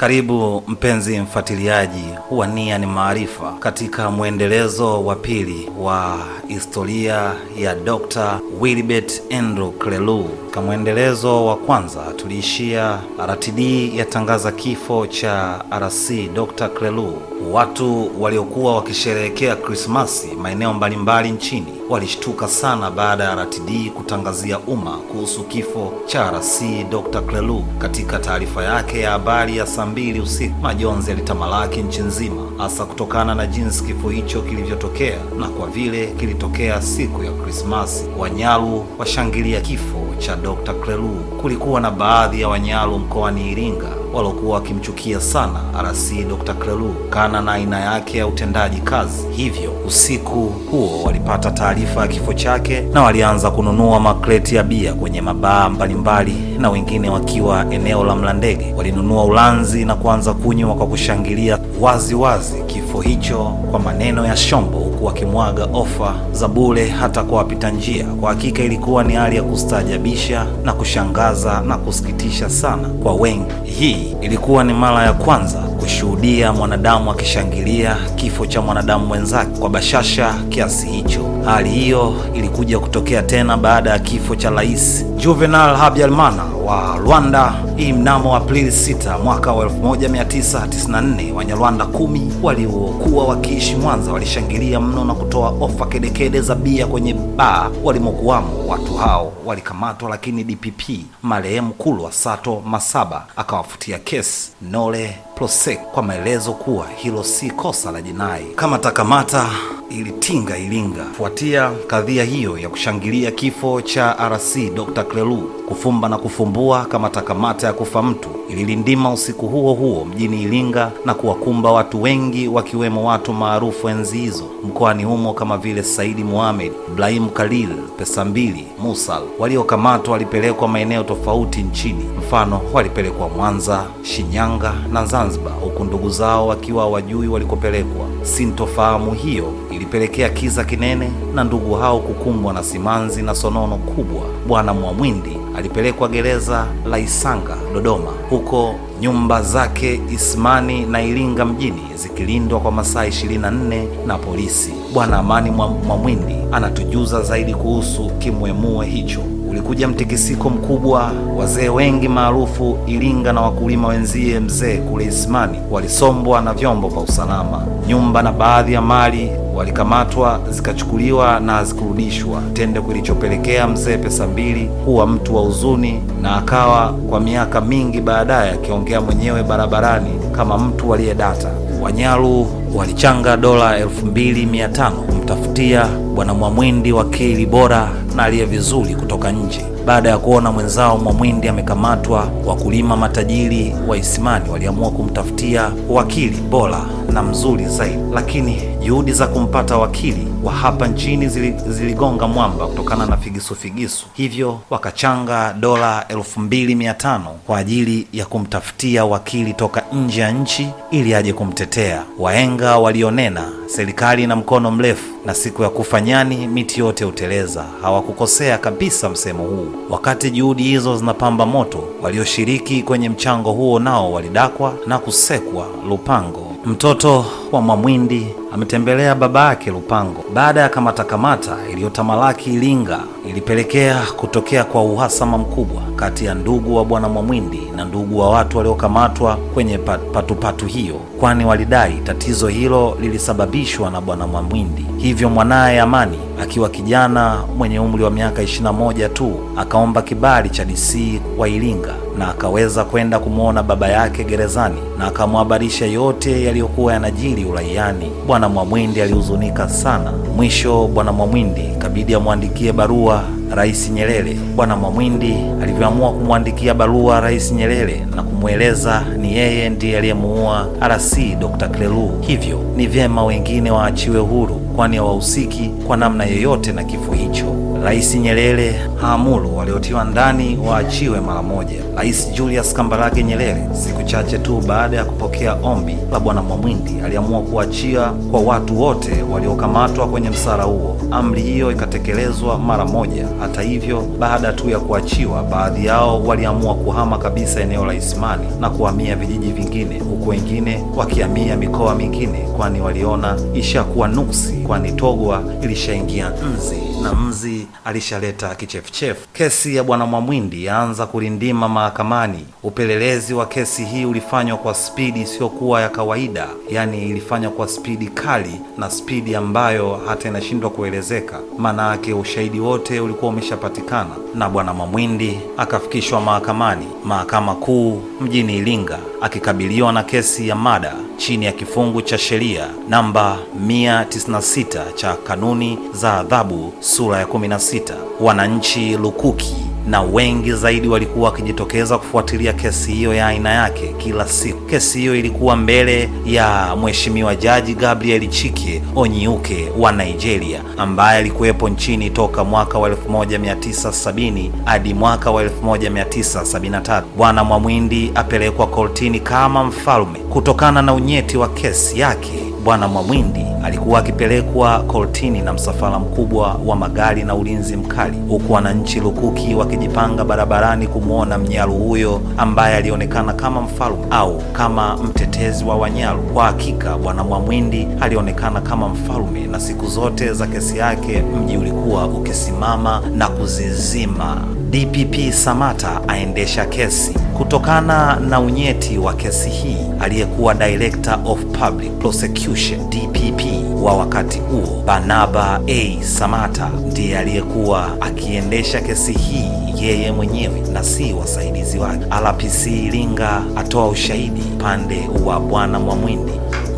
Karibu mpenzi mfuatiliaji wa Nia ni Maarifa katika mwendelezo wa pili wa historia ya Dr. Wilbert Andrew Klelu. Kwa mwendelezo wa kwanza tuliishia RTD yatangaza kifo cha RC Dr. Klelu. Watu waliokuwa wakisherehekea Krismasi maeneo mbalimbali nchini walishtuka sana baada ya RTD kutangazia umma kuhusu kifo cha RC Dr. Klelu. Katika taarifa yake ya habari ya saa mbili usiku, majonzi yalitamalaki nchi nzima, hasa kutokana na jinsi kifo hicho kilivyotokea na kwa vile kilitokea siku ya Krismasi. Wanyalu washangilia kifo cha Dr. Klelu. Kulikuwa na baadhi ya Wanyalu mkoani Iringa waliokuwa wakimchukia sana RC Dr. Klelu kana na aina yake ya utendaji kazi. Hivyo usiku huo walipata taarifa ya kifo chake na walianza kununua makreti ya bia kwenye mabaa mbalimbali, na wengine wakiwa eneo la Mlandege walinunua ulanzi na kuanza kunywa kwa kushangilia wazi wazi kifo hicho kwa maneno ya shombo, wakimwaga ofa za bure hata kwa wapita njia. Kwa hakika ilikuwa ni hali ya kustaajabisha na kushangaza na kusikitisha sana kwa wengi. Hii ilikuwa ni mara ya kwanza kushuhudia mwanadamu akishangilia kifo cha mwanadamu mwenzake kwa bashasha kiasi hicho. Hali hiyo ilikuja kutokea tena baada ya kifo cha Rais Juvenal Habyarimana wa Rwanda, hii mnamo Aprili 6 mwaka wa 1994. Wanyarwanda kumi waliokuwa wakiishi Mwanza walishangilia mno na kutoa ofa kedekede za bia kwenye baa walimokuwamo. Watu hao walikamatwa, lakini DPP marehemu Kulwa Sato Masaba akawafutia kesi Nole Prosek kwa maelezo kuwa hilo si kosa la jinai. Kamata kamata ilitinga Iringa kufuatia kadhia hiyo ya kushangilia kifo cha RC Dr. Klelu. Kufumba na kufumbua, kamata kamata ya kufa mtu ililindima usiku huo huo mjini Iringa na kuwakumba watu wengi, wakiwemo watu maarufu enzi hizo mkoani humo kama vile Saidi Mohamed, Ibrahim Khalil, Pesa Mbili, Musal. Waliokamatwa walipelekwa maeneo tofauti nchini, mfano walipelekwa Mwanza, Shinyanga na Zanzibar, huku ndugu zao wakiwa wajui walikopelekwa. Sintofahamu hiyo ilipelekea kiza kinene na ndugu hao kukumbwa na simanzi na sonono kubwa. Bwana Mwamwindi alipelekwa gereza la Isanga Dodoma, huko nyumba zake Isimani na Iringa mjini zikilindwa kwa masaa 24 na polisi. Bwana Amani Mwamwindi anatujuza zaidi kuhusu kimwemue hicho. Ulikuja mtikisiko mkubwa, wazee wengi maarufu Iringa na wakulima wenzie mzee kule Isimani walisombwa na vyombo vya usalama. Nyumba na baadhi ya mali walikamatwa zikachukuliwa na hazikurudishwa, tendo kilichopelekea mzee Pesa Mbili kuwa mtu wa huzuni na akawa kwa miaka mingi baadaye akiongea mwenyewe barabarani kama mtu aliyedata. Wanyalu walichanga dola elfu mbili mia tano kumtafutia bwana Mwamwindi wakili bora na aliye vizuri kutoka nje. Baada ya kuona mwenzao Mwamwindi amekamatwa, wakulima matajiri wa Isimani waliamua kumtafutia wakili bora na mzuri zaidi, lakini juhudi za kumpata wakili wa hapa nchini ziligonga mwamba kutokana na figisu figisu, hivyo wakachanga dola elfu mbili mia tano kwa ajili ya kumtafutia wakili toka nje ya nchi ili aje kumtetea. Wahenga walionena serikali na mkono mrefu na siku ya kufa nyani miti yote huteleza. Hawakukosea kabisa msemo huu. Wakati juhudi hizo zinapamba moto, walioshiriki kwenye mchango huo nao walidakwa na kusekwa Lupango. Mtoto wa Mwamwindi ametembelea baba yake Lupango. Baada ya kamata kamata iliyotamalaki Iringa, ilipelekea kutokea kwa uhasama mkubwa kati ya ndugu wa bwana Mwamwindi na ndugu wa watu waliokamatwa kwenye patupatu patu hiyo, kwani walidai tatizo hilo lilisababishwa na bwana Mwamwindi. Hivyo mwanaye Amani akiwa kijana mwenye umri wa miaka 21 tu akaomba kibali cha DC wa Iringa na akaweza kwenda kumwona baba yake gerezani na akamhabarisha yote yaliyokuwa yanajiri uraiani. Bwana Mwamwindi alihuzunika sana. Mwisho bwana Mwamwindi kabidi amwandikie barua Rais Nyerere. Bwana Mwamwindi alivyoamua kumwandikia barua Rais Nyerere na kumweleza ni yeye ndiye aliyemuua RC Dr. Klelu, hivyo ni vyema wengine waachiwe huru kwani hawahusiki kwa namna yoyote na kifo hicho. Rais Nyerere haamuru waliotiwa ndani waachiwe mara moja. Rais Julius Kambarage Nyerere, siku chache tu baada ya kupokea ombi la bwana Mwamwindi, aliamua kuachia kwa watu wote waliokamatwa kwenye msara huo. Amri hiyo ikatekelezwa mara moja. Hata hivyo, baada tu ya kuachiwa, baadhi yao waliamua kuhama kabisa eneo la Isimani na kuhamia vijiji vingine, huku wengine wakihamia mikoa mingine, kwani waliona ishakuwa nuksi, kwani Togwa ilishaingia nzi na mzi alishaleta kichefuchefu. Kesi ya bwana Mwamwindi yaanza kulindima mahakamani. Upelelezi wa kesi hii ulifanywa kwa spidi isiyokuwa ya kawaida, yaani ilifanywa kwa spidi kali na spidi ambayo hata inashindwa kuelezeka. Maana yake ushahidi wote ulikuwa umeshapatikana na bwana Mwamwindi akafikishwa mahakamani, mahakama kuu mjini Iringa, akikabiliwa na kesi ya mada chini ya kifungu cha sheria namba 196 cha kanuni za adhabu sura ya 16. Wananchi lukuki na wengi zaidi walikuwa wakijitokeza kufuatilia kesi hiyo ya aina yake kila siku. Kesi hiyo ilikuwa mbele ya mheshimiwa jaji Gabriel Chike Onyiuke wa Nigeria, ambaye alikuwepo nchini toka mwaka wa 1970 hadi mwaka wa 1973. Bwana Mwamwindi apelekwa kortini kama mfalme kutokana na unyeti wa kesi yake. Bwana Mwamwindi alikuwa akipelekwa kortini na msafara mkubwa wa magari na ulinzi mkali, huku wananchi lukuki wakijipanga barabarani kumwona mnyaru huyo ambaye alionekana kama mfalme au kama mtetezi wa wanyaru Kwa hakika Bwana Mwamwindi alionekana kama mfalme, na siku zote za kesi yake mji ulikuwa ukisimama na kuzizima. DPP Samata aendesha kesi. Kutokana na unyeti wa kesi hii, aliyekuwa Director of Public Prosecution DPP wa wakati huo Barnaba A Samata ndiye aliyekuwa akiendesha kesi hii yeye mwenyewe na si wasaidizi wake. RPC Iringa atoa ushahidi upande wa bwana Mwamwindi.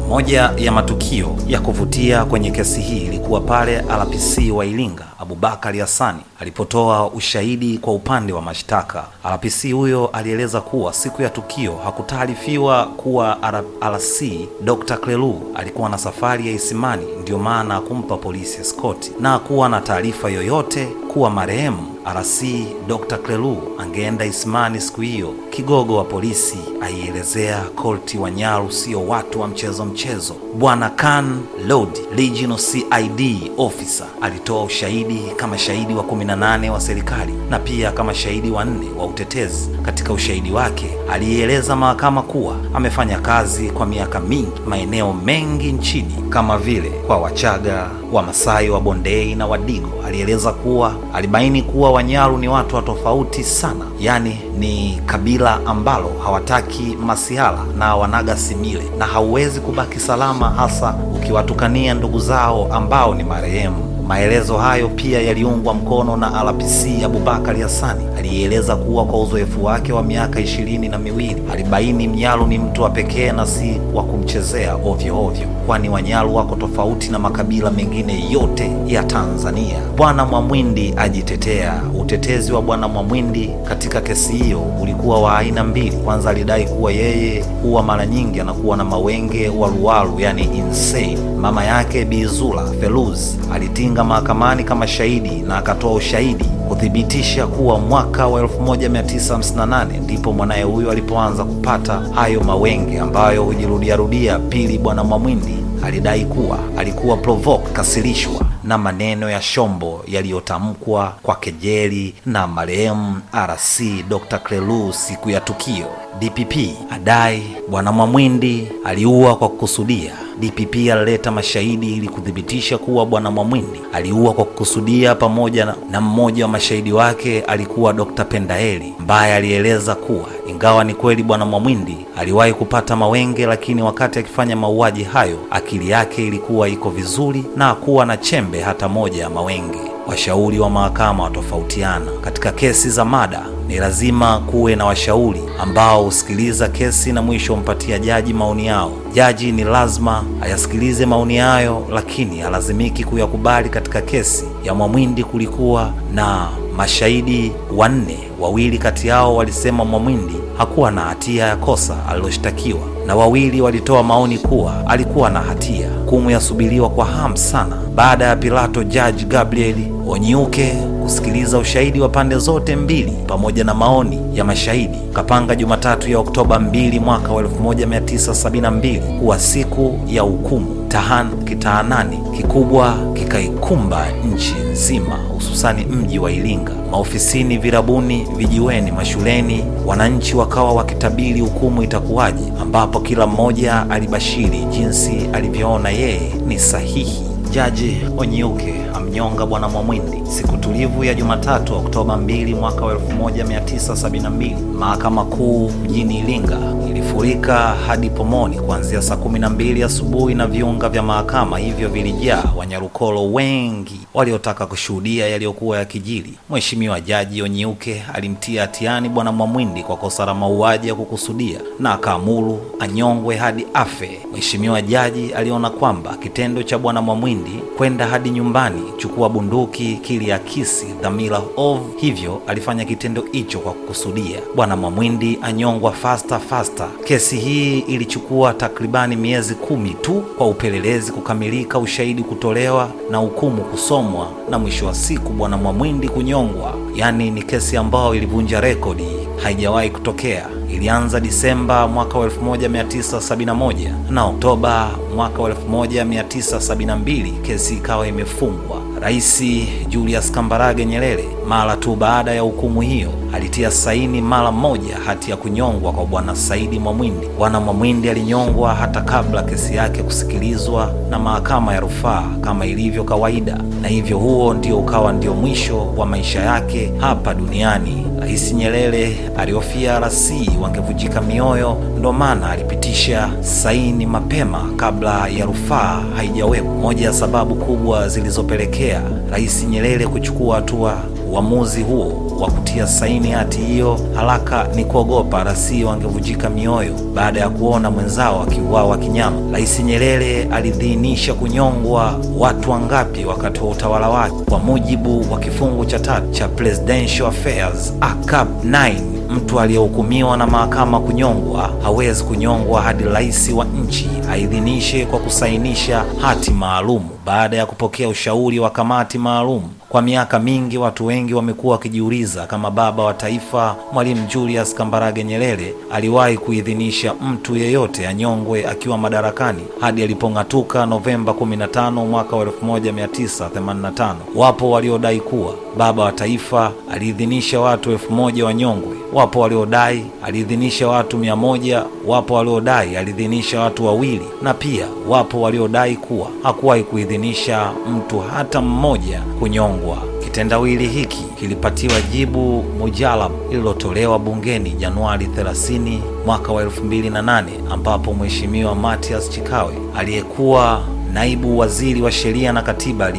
Moja ya matukio ya kuvutia kwenye kesi hii ilikuwa pale RPC wa Iringa Abubakari Hasani alipotoa ushahidi kwa upande wa mashtaka. RPC huyo alieleza kuwa siku ya tukio hakutaarifiwa kuwa RC Dr. Klelu alikuwa na safari ya Isimani, ndiyo maana kumpa polisi eskoti na kuwa na taarifa yoyote kuwa marehemu RC Dr. Klelu angeenda Isimani siku hiyo. Kigogo wa polisi aielezea korti Wanyaru sio watu wa mchezo mchezo. Bwana Khan Lord Regional CID officer alitoa ushahidi kama shahidi wa 18 wa serikali na pia kama shahidi wa nne wa utetezi. Katika ushahidi wake alieleza mahakama kuwa amefanya kazi kwa miaka mingi maeneo mengi nchini kama vile kwa Wachaga, Wamasai wa Bondei na Wadigo. Alieleza kuwa alibaini kuwa Wanyaru ni watu wa tofauti sana, yaani ni kabila ambalo hawataki masihala na wanaga simile, na hauwezi kubaki salama, hasa ukiwatukania ndugu zao ambao ni marehemu. Maelezo hayo pia yaliungwa mkono na RPC Abubakari Hassani aliyeeleza kuwa kwa uzoefu wake wa miaka ishirini na miwili alibaini Mnyalu ni mtu wa pekee na si wa kumchezea ovyo ovyo, kwani Wanyalu wako tofauti na makabila mengine yote ya Tanzania. Bwana Mwamwindi ajitetea. Utetezi wa Bwana Mwamwindi katika kesi hiyo ulikuwa wa aina mbili. Kwanza, alidai kuwa yeye huwa mara nyingi anakuwa na mawenge waluwalu, yani insane. Mama yake Bizula Feluz alitinga mahakamani kama shahidi na akatoa ushahidi kuthibitisha kuwa mwaka wa 1958 ndipo mwanaye huyo alipoanza kupata hayo mawenge ambayo hujirudiarudia. Pili, bwana Mwamwindi alidai kuwa alikuwa provoke kasirishwa na maneno ya shombo yaliyotamkwa kwa kejeli na marehemu RC Dr. Klelu siku ya tukio. DPP adai bwana Mwamwindi aliua kwa kukusudia. DPP alileta mashahidi ili kuthibitisha kuwa bwana Mwamwindi aliua kwa kukusudia, pamoja na, na mmoja wa mashahidi wake alikuwa Dr. Pendaeli ambaye alieleza kuwa ingawa ni kweli bwana Mwamwindi aliwahi kupata mawenge, lakini wakati akifanya mauaji hayo akili yake ilikuwa iko vizuri na hakuwa na chembe hata moja ya mawenge. Washauri wa mahakama watofautiana katika kesi za mada. Ni lazima kuwe na washauri ambao husikiliza kesi na mwisho humpatia jaji maoni yao. Jaji ni lazima ayasikilize maoni hayo, lakini alazimiki kuyakubali. Katika kesi ya Mwamwindi kulikuwa na mashahidi wanne, wawili kati yao walisema Mwamwindi hakuwa na hatia ya kosa aliloshtakiwa na wawili walitoa maoni kuwa alikuwa na hatia. Hukumu yasubiriwa kwa hamu sana baada ya Pilato Jaji Gabriel Onyuke kusikiliza ushahidi wa pande zote mbili pamoja na maoni ya mashahidi, kapanga Jumatatu ya Oktoba 2 mwaka wa 1972 kuwa siku ya hukumu. Tahan kitaanani kikubwa kikaikumba nchi nzima, hususani mji wa Iringa. Maofisini, virabuni, vijiweni, mashuleni, wananchi wakawa wakitabiri hukumu itakuwaje, ambapo kila mmoja alibashiri jinsi alivyoona yeye ni sahihi. Jaji Onyuke amnyonga Bwana Mwamwindi siku tulivu ya Jumatatu Oktoba 2 mwaka wa 1972. Mahakama Kuu mjini Iringa ilifurika hadi pomoni kuanzia saa 12 asubuhi na viunga vya mahakama hivyo vilijaa wanyarukolo wengi waliotaka kushuhudia yaliyokuwa yakijiri. Mheshimiwa Jaji Onyuke alimtia hatiani Bwana Mwamwindi kwa kosa la mauaji ya kukusudia na akaamuru anyongwe hadi afe. Mheshimiwa Jaji aliona kwamba kitendo cha Bwana Mwamwindi kwenda hadi nyumbani chukua bunduki kili kiliakisi dhamira ovu, hivyo alifanya kitendo hicho kwa kukusudia. Bwana Mwamwindi anyongwa fasta fasta. Kesi hii ilichukua takribani miezi kumi tu kwa upelelezi kukamilika, ushahidi kutolewa na hukumu kusomwa, na mwisho wa siku Bwana Mwamwindi kunyongwa. Yaani ni kesi ambayo ilivunja rekodi, haijawahi kutokea. Ilianza Disemba mwaka wa 1971 na Oktoba mwaka 1972 kesi ikawa imefungwa. Rais Julius Kambarage Nyerere mara tu baada ya hukumu hiyo alitia saini mara moja hati ya kunyongwa kwa bwana Saidi Mwamwindi. Bwana Mwamwindi alinyongwa hata kabla kesi yake kusikilizwa na mahakama ya rufaa kama ilivyo kawaida, na hivyo huo ndio ukawa ndio mwisho wa maisha yake hapa duniani. Rais Nyerere alihofia RC wangevujika mioyo, ndo maana alipitisha saini mapema kabla ya rufaa haijawekwa. Moja ya sababu kubwa zilizopelekea Rais Nyerere kuchukua hatua uamuzi huo wa kutia saini hati hiyo haraka ni kuogopa rasi wangevujika mioyo baada ya kuona mwenzao akiuawa kinyama. Rais Nyerere alidhihinisha kunyongwa watu wangapi wakati wa utawala wake. Kwa mujibu wa kifungu cha tatu cha Presidential Affairs Act 9 mtu aliyehukumiwa na mahakama kunyongwa hawezi kunyongwa hadi rais wa nchi aidhinishe kwa kusainisha hati maalum baada ya kupokea ushauri wa kamati maalum. Kwa miaka mingi watu wengi wamekuwa wakijiuliza kama baba wa taifa Mwalimu Julius Kambarage Nyerere aliwahi kuidhinisha mtu yeyote anyongwe akiwa madarakani hadi alipong'atuka Novemba 15 mwaka wa 1985. Wapo waliodai kuwa baba wa taifa aliidhinisha watu elfu moja wanyongwe. Wapo waliodai aliidhinisha watu mia moja. Wapo waliodai aliidhinisha watu wawili, na pia wapo waliodai kuwa hakuwahi kuidhinisha mtu hata mmoja kunyongwa. Kitendawili hiki kilipatiwa jibu mujalab lililotolewa bungeni Januari 30 mwaka wa 2008 ambapo Mheshimiwa Mathias Chikawe aliyekuwa naibu waziri wa sheria na katiba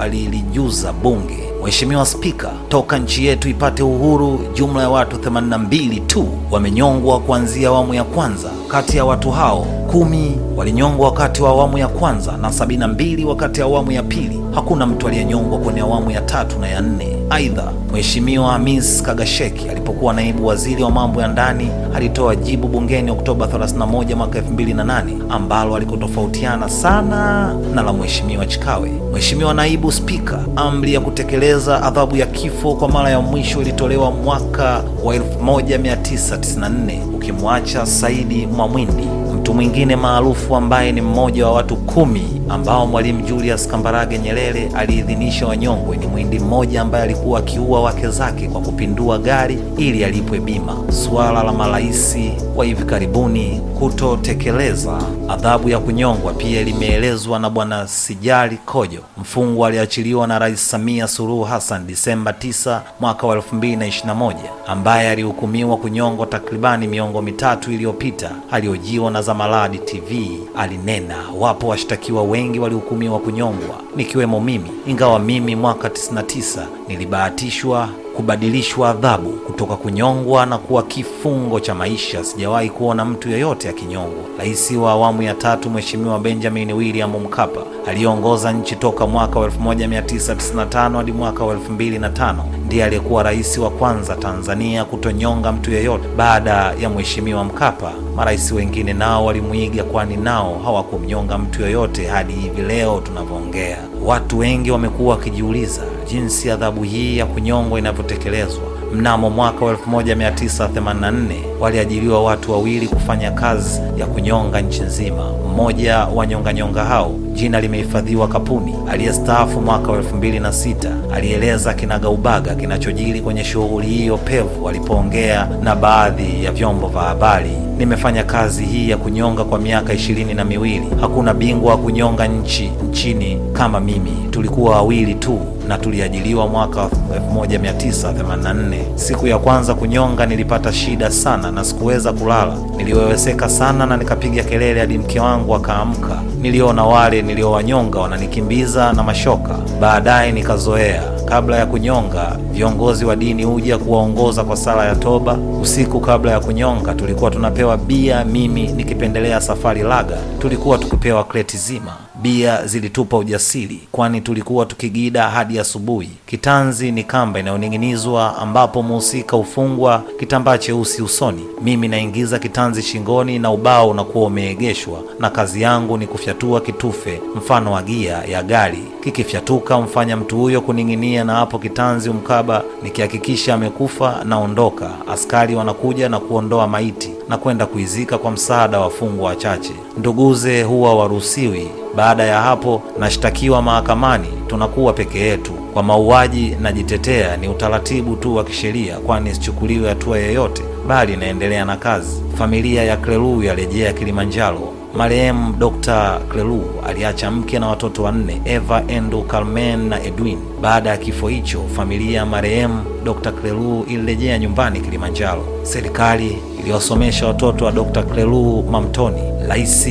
alilijuza bunge Mheshimiwa Spika, toka nchi yetu ipate uhuru, jumla ya watu 82 tu wamenyongwa kuanzia awamu ya kwanza. Kati ya watu hao kumi walinyongwa wakati wa awamu ya kwanza na 72 wakati wa awamu ya pili. Hakuna mtu aliyenyongwa kwenye awamu ya tatu na ya nne. Aidha, Mheshimiwa Hamis Kagasheki alipokuwa naibu waziri wa mambo ya ndani alitoa jibu bungeni Oktoba 31 mwaka 2008 ambalo alikotofautiana sana na la Mheshimiwa Chikawe. Mheshimiwa naibu Spika, amri ya kutekeleza adhabu ya kifo kwa mara ya mwisho ilitolewa mwaka wa 1994 ukimwacha Saidi Mwamwindi mtu mwingine maarufu ambaye ni mmoja wa watu kumi ambao Mwalimu Julius Kambarage Nyerere aliidhinisha wanyongwe ni mwindi mmoja ambaye alikuwa akiua wake zake kwa kupindua gari ili alipwe bima. Suala la marais wa hivi karibuni kutotekeleza adhabu ya kunyongwa pia limeelezwa na Bwana Sijali Kojo, mfungwa aliachiliwa na Rais Samia Suluhu Hassan Disemba 9 mwaka wa 2021, ambaye alihukumiwa kunyongwa takribani miongo mitatu iliyopita. Aliojiwa na Zamaladi TV alinena wapo washtakiwa wengi walihukumiwa kunyongwa nikiwemo mimi, ingawa mimi mwaka 99 nilibahatishwa kubadilishwa adhabu kutoka kunyongwa na kuwa kifungo cha maisha. Sijawahi kuona mtu yeyote akinyongwa. Rais wa awamu ya tatu Mheshimiwa Benjamin William Mkapa aliyeongoza nchi toka mwaka wa 1995 hadi mwaka wa 2005 ndiye aliyekuwa rais wa kwanza Tanzania kutonyonga mtu yeyote. Baada ya Mheshimiwa Mkapa, marais wengine nao walimwiga, kwani nao hawakumnyonga mtu yoyote hadi hivi leo tunavyoongea. Watu wengi wamekuwa wakijiuliza jinsi adhabu hii ya kunyongwa inavyotekelezwa. Mnamo mwaka wa 1984 waliajiriwa watu wawili kufanya kazi ya kunyonga nchi nzima. Mmoja wa nyonganyonga hao jina limehifadhiwa Kapuni, aliyestaafu mwaka wa 2006, alieleza kinagaubaga kinachojiri kwenye shughuli hiyo pevu alipoongea na baadhi ya vyombo vya habari. Nimefanya kazi hii ya kunyonga kwa miaka ishirini na miwili. Hakuna bingwa wa kunyonga nchi nchini kama mimi. Tulikuwa wawili tu na tuliajiliwa mwaka 1984. Siku ya kwanza kunyonga nilipata shida sana na sikuweza kulala. Niliweweseka sana na nikapiga kelele hadi mke wangu akaamka. Niliona wale niliowanyonga wananikimbiza na mashoka. Baadaye nikazoea. Kabla ya kunyonga, viongozi wa dini huja kuwaongoza kwa sala ya toba. Usiku kabla ya kunyonga, tulikuwa tunapewa bia. Mimi nikipendelea Safari Laga, tulikuwa tukipewa kreti zima. Bia zilitupa ujasiri, kwani tulikuwa tukigida hadi asubuhi. Kitanzi ni kamba inayoning'inizwa ambapo muhusika hufungwa kitambaa cheusi usoni. Mimi naingiza kitanzi shingoni na ubao unakuwa umeegeshwa, na kazi yangu ni kufyatua kitufe mfano wa gia ya gari. Kikifyatuka mfanya mtu huyo kuning'inia, na hapo kitanzi umkaba. Nikihakikisha amekufa naondoka. Askari wanakuja na kuondoa maiti na kwenda kuizika kwa msaada wa fungwa wachache. Nduguze huwa waruhusiwi. Baada ya hapo nashtakiwa mahakamani, tunakuwa peke yetu. Kwa mauaji najitetea, ni utaratibu tu wa kisheria, kwani sichukuliwe hatua yeyote, bali naendelea na kazi. Familia ya Klelu yarejea Kilimanjaro. Marehemu Dr. Klelu aliacha mke na watoto wanne, Eva, Endo, Carmen na Edwin. Baada ya kifo hicho, familia ya marehemu Dr. Klelu ilirejea nyumbani Kilimanjaro. Serikali iliwasomesha watoto wa Dr. Klelu Mamtoni. Rais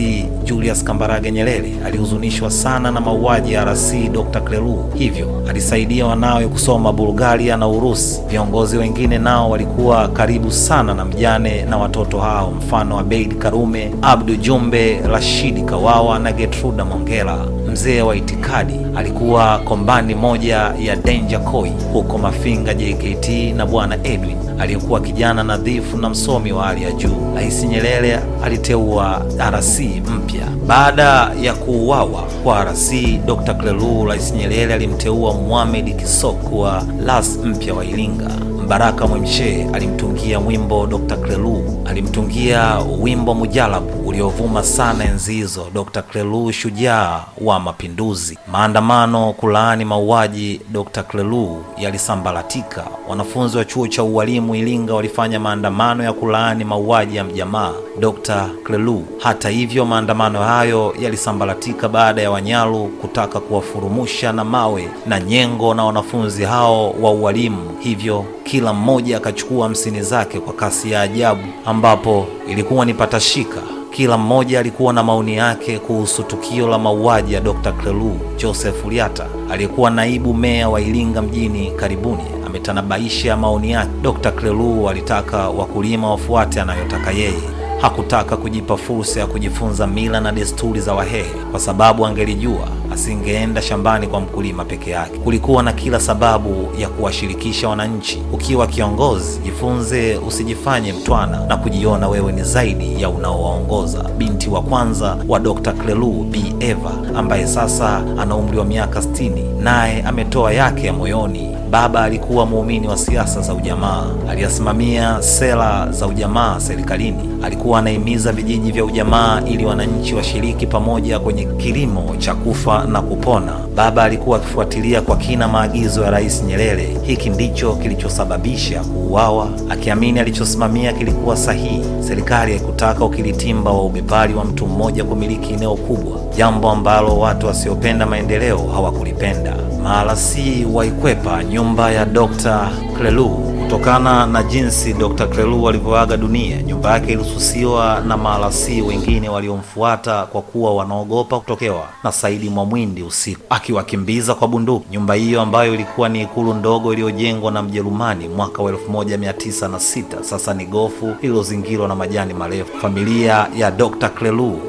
Julius Kambarage Nyerere alihuzunishwa sana na mauaji ya RC Dr. Klelu, hivyo alisaidia wanawe kusoma Bulgaria na Urusi. Viongozi wengine nao walikuwa karibu sana na mjane na watoto hao, mfano Abeid Karume, Abdu Jumbe, Rashidi Kawawa na Getruda Mongela. Mzee wa itikadi alikuwa kombani moja ya Danger Koi huko Mafinga JKT, na bwana Edwin aliyekuwa kijana nadhifu na msomi wa hali ya juu. Rais Nyerere aliteua RC mpya baada ya kuuawa kwa RC Dr. Klelu. Rais Nyerere alimteua Mohamed Kisok kuwa ras mpya wa Iringa. Mbaraka Mwemshe alimtungia wimbo Dr. Klelu, alimtungia wimbo Mujalabu uliovuma sana enzi hizo. Dr. Klelu shujaa wa mapinduzi. Maandamano kulaani mauaji Dr. Klelu yalisambaratika. Wanafunzi wa chuo cha ualimu Iringa walifanya maandamano ya kulaani mauaji ya mjamaa Dr. Klelu. Hata hivyo, maandamano hayo yalisambaratika baada ya Wanyalu kutaka kuwafurumusha na mawe na nyengo na wanafunzi hao wa ualimu, hivyo kila mmoja akachukua hamsini zake kwa kasi ya ajabu, ambapo ilikuwa ni patashika. Kila mmoja alikuwa na maoni yake kuhusu tukio la mauaji ya Dr. Klelu. Joseph Liata aliyekuwa naibu meya wa Iringa mjini karibuni ametanabaisha maoni yake. Dr. Klelu alitaka wakulima wafuate anayotaka yeye. Hakutaka kujipa fursa ya kujifunza mila na desturi za Wahehe kwa sababu angelijua asingeenda shambani kwa mkulima peke yake. Kulikuwa na kila sababu ya kuwashirikisha wananchi. Ukiwa kiongozi, jifunze, usijifanye mtwana na kujiona wewe ni zaidi ya unaowaongoza. Binti wa kwanza wa Dr. Klelu, B. Eva, ambaye sasa ana umri wa miaka 60, naye ametoa yake ya moyoni. Baba alikuwa muumini wa siasa za ujamaa, aliyasimamia sera za ujamaa serikalini. Alikuwa anahimiza vijiji vya ujamaa ili wananchi washiriki pamoja kwenye kilimo cha kufa na kupona. Baba alikuwa akifuatilia kwa kina maagizo ya Rais Nyerere. Hiki ndicho kilichosababisha kuuawa, akiamini alichosimamia kilikuwa sahihi. Serikali haikutaka ukiritimba wa ubepari wa mtu mmoja kumiliki eneo kubwa, jambo ambalo watu wasiopenda maendeleo hawakulipenda. Maalasi waikwepa nyumba ya Dr. Klelu Kutokana na jinsi Dr. Klelu alivyoaga dunia, nyumba yake ilisusiwa na maalasi wengine waliomfuata kwa kuwa wanaogopa kutokewa na Saidi Mwamwindi usiku akiwakimbiza kwa bunduki. Nyumba hiyo ambayo ilikuwa ni ikulu ndogo iliyojengwa na Mjerumani mwaka wa 1906 sasa ni gofu lililozingirwa na majani marefu. Familia ya Dr. Klelu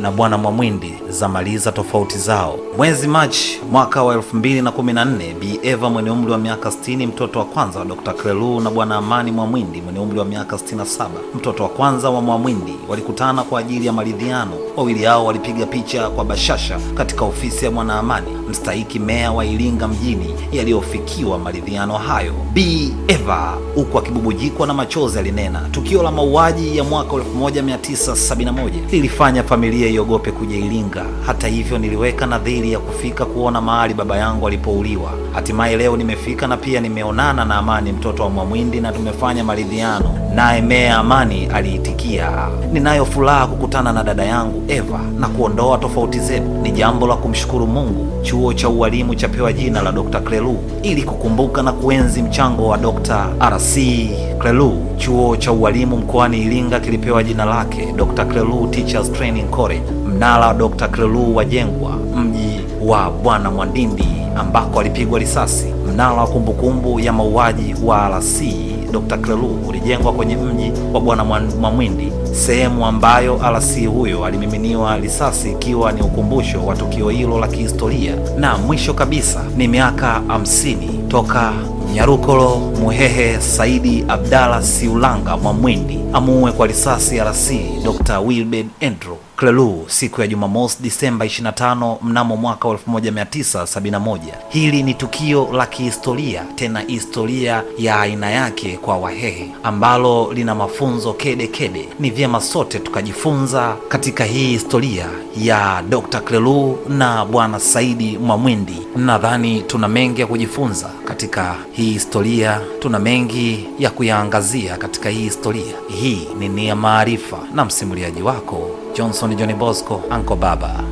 na bwana Mwamwindi zamaliza tofauti zao. Mwezi Machi mwaka wa 2014, Bi Eva mwenye umri wa miaka 60, mtoto wa kwanza wa Dr. Klelu na bwana Amani Mwamwindi mwenye umri wa miaka 67, mtoto wa kwanza wa Mwamwindi, walikutana kwa ajili ya maridhiano. Wawili hao walipiga picha kwa bashasha katika ofisi ya bwana Amani, mstahiki meya wa Iringa mjini, yaliyofikiwa maridhiano hayo. Bi Eva huku akibubujikwa na machozi alinena, tukio la mauaji ya mwaka 1971 lilifanya familia iogope kuja Iringa. Hata hivyo, niliweka nadhiri ya kufika kuona mahali baba yangu alipouliwa. Hatimaye leo nimefika na pia nimeonana na Amani, mtoto wa Mwamwindi, na tumefanya maridhiano naye. Meya Amani aliitikia, ninayo furaha kukutana na dada yangu Eva na kuondoa tofauti zetu. Ni jambo la kumshukuru Mungu. Chuo cha ualimu chapewa jina la Dr. Klelu ili kukumbuka na kuenzi mchango wa Dr. RC Klelu. Chuo cha ualimu mkoani Iringa kilipewa jina lake Dr. Klelu Teachers Training College. Mnara wa Dr. Klelu wajengwa mji wa Bwana Mwandindi ambako alipigwa risasi. Mnara wa kumbukumbu ya mauaji wa RC Dr. Klelu ulijengwa kwenye mji wa Bwana Mwamwindi, sehemu ambayo RC huyo alimiminiwa risasi, ikiwa ni ukumbusho wa tukio hilo la kihistoria. Na mwisho kabisa ni miaka hamsini toka Nyarukolo Muhehe Saidi Abdalla Siulanga Mwamwindi amuue kwa risasi RC Dr. Wilbert Andrew Klelu siku ya Jumamosi Disemba 25 mnamo mwaka 1971. Hili ni tukio la kihistoria, tena historia ya aina yake kwa Wahehe, ambalo lina mafunzo kede kede. Ni vyema sote tukajifunza katika hii historia ya Dr. Klelu na bwana Saidi Mwamwindi. Nadhani tuna mengi ya kujifunza katika hii historia, tuna mengi ya kuyaangazia katika hii historia. Hii ni Nia Maarifa na msimuliaji wako Johnson e Johnny Bosco, Anco Baba.